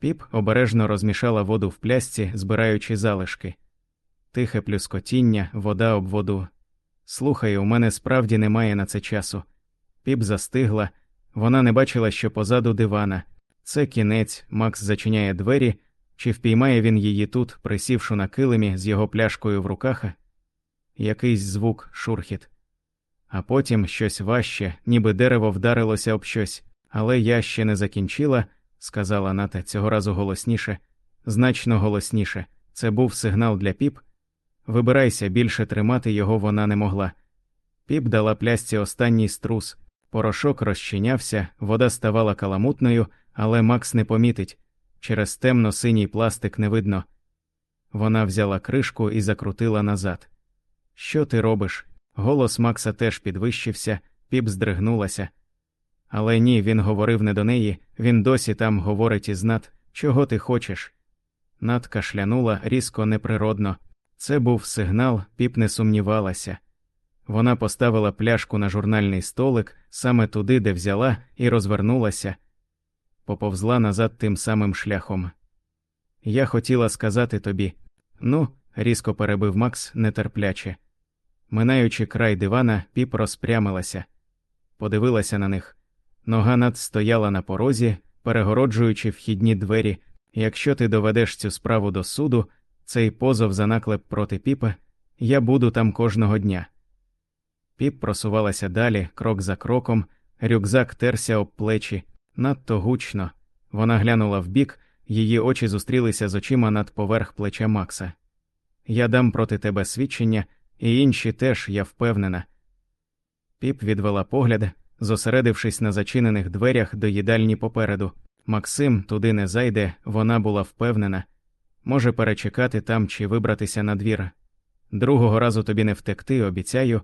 Піп обережно розмішала воду в плясці, збираючи залишки. Тихе плюскотіння, вода об воду. Слухай, у мене справді немає на це часу. Піп застигла, вона не бачила, що позаду дивана. Це кінець, Макс зачиняє двері, чи впіймає він її тут, присівши на килимі з його пляшкою в руках. Якийсь звук, шурхіт. А потім щось важче, ніби дерево вдарилося об щось, але я ще не закінчила, сказала Ната цього разу голосніше, значно голосніше. Це був сигнал для піп. Вибирайся, більше тримати його вона не могла. Піп дала плясці останній струс, порошок розчинявся, вода ставала каламутною, але Макс не помітить через темно синій пластик не видно. Вона взяла кришку і закрутила назад. Що ти робиш? Голос Макса теж підвищився, піп здригнулася. Але ні, він говорив не до неї, він досі там говорить із Нат, чого ти хочеш. Нат кашлянула різко неприродно. Це був сигнал, піп не сумнівалася. Вона поставила пляшку на журнальний столик саме туди, де взяла, і розвернулася, поповзла назад тим самим шляхом. Я хотіла сказати тобі ну, різко перебив Макс нетерпляче. Минаючи край дивана, піп розпрямилася, подивилася на них. Нога над стояла на порозі, перегороджуючи вхідні двері. Якщо ти доведеш цю справу до суду, цей позов за наклеп проти піпа, я буду там кожного дня. Піп просувалася далі, крок за кроком, рюкзак терся об плечі, надто гучно. Вона глянула вбік, її очі зустрілися з очима над поверх плеча Макса. Я дам проти тебе свідчення, і інші теж, я впевнена. Піп відвела погляд, зосередившись на зачинених дверях до їдальні попереду. Максим туди не зайде, вона була впевнена. Може перечекати там чи вибратися на двір. Другого разу тобі не втекти, обіцяю.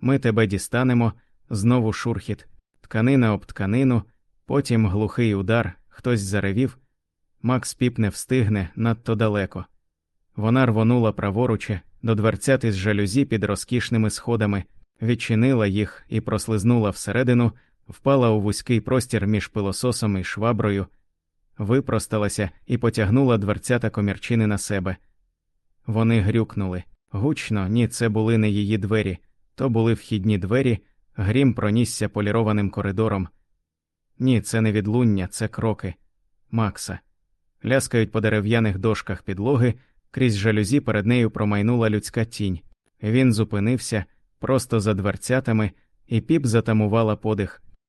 Ми тебе дістанемо, знову шурхіт, тканина об тканину, потім глухий удар, хтось заревів. Макс піп не встигне надто далеко. Вона рвонула праворуче, до дверцят із жалюзі під розкішними сходами, відчинила їх і прослизнула всередину, впала у вузький простір між пилососом і шваброю, випросталася і потягнула дверцята комірчини на себе. Вони грюкнули. Гучно, ні, це були не її двері, то були вхідні двері, грім пронісся полірованим коридором. Ні, це не відлуння, це кроки. Макса. Ляскають по дерев'яних дошках підлоги, крізь жалюзі перед нею промайнула людська тінь. Він зупинився просто за дверцятами, і піп затамувала подих.